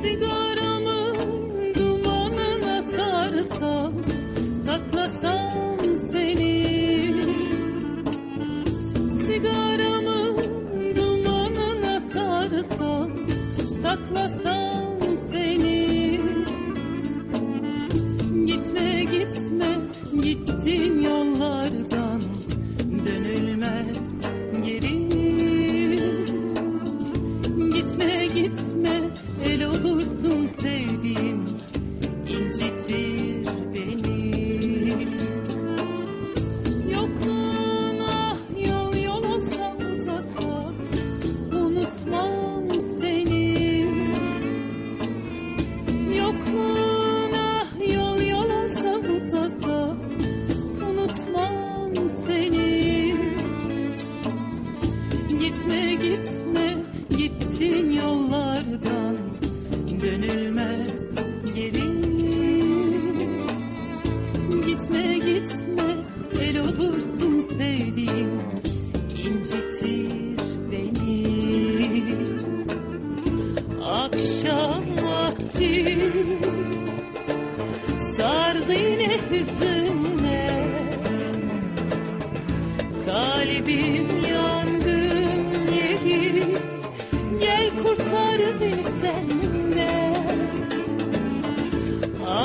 Sigaramın dumanına sarsam Saklasam seni. Sigaramın dumanına sarsam Saklasam olursun sevdiğim incitir beni. Yokluğuna yol yol olsa uzasa Unutmam seni. Yokluğuna yol yol olsa uzasa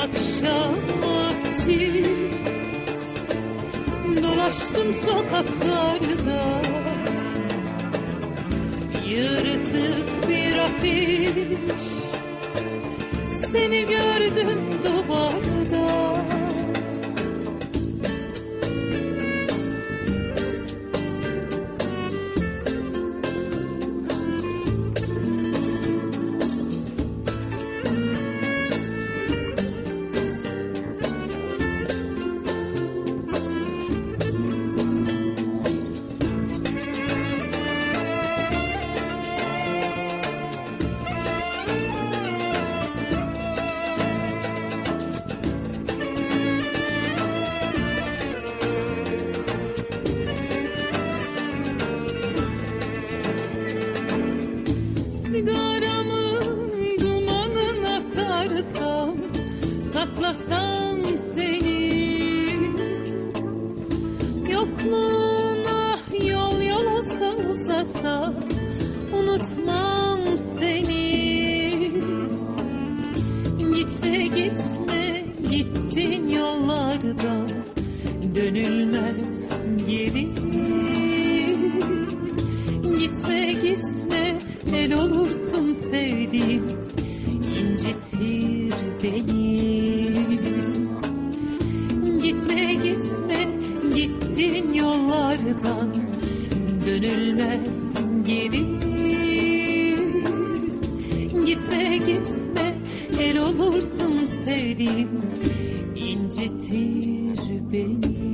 Akşam vakti. Dolaştım sokaklarda. Yırtık bir afiş. Seni gördüm duvarda Sigaramın dumanına sarsam Saklasam seni. Yokluğuna yol yol olsa uzasa Unutmam seni. Gitme gitme gittin yollardan Dönülmez geri. Gitme gitme el olursun sevdiğim incitir beni. Gitme gitme gittin yollardan dönülmez geri. Gitme gitme el olursun sevdiğim incitir beni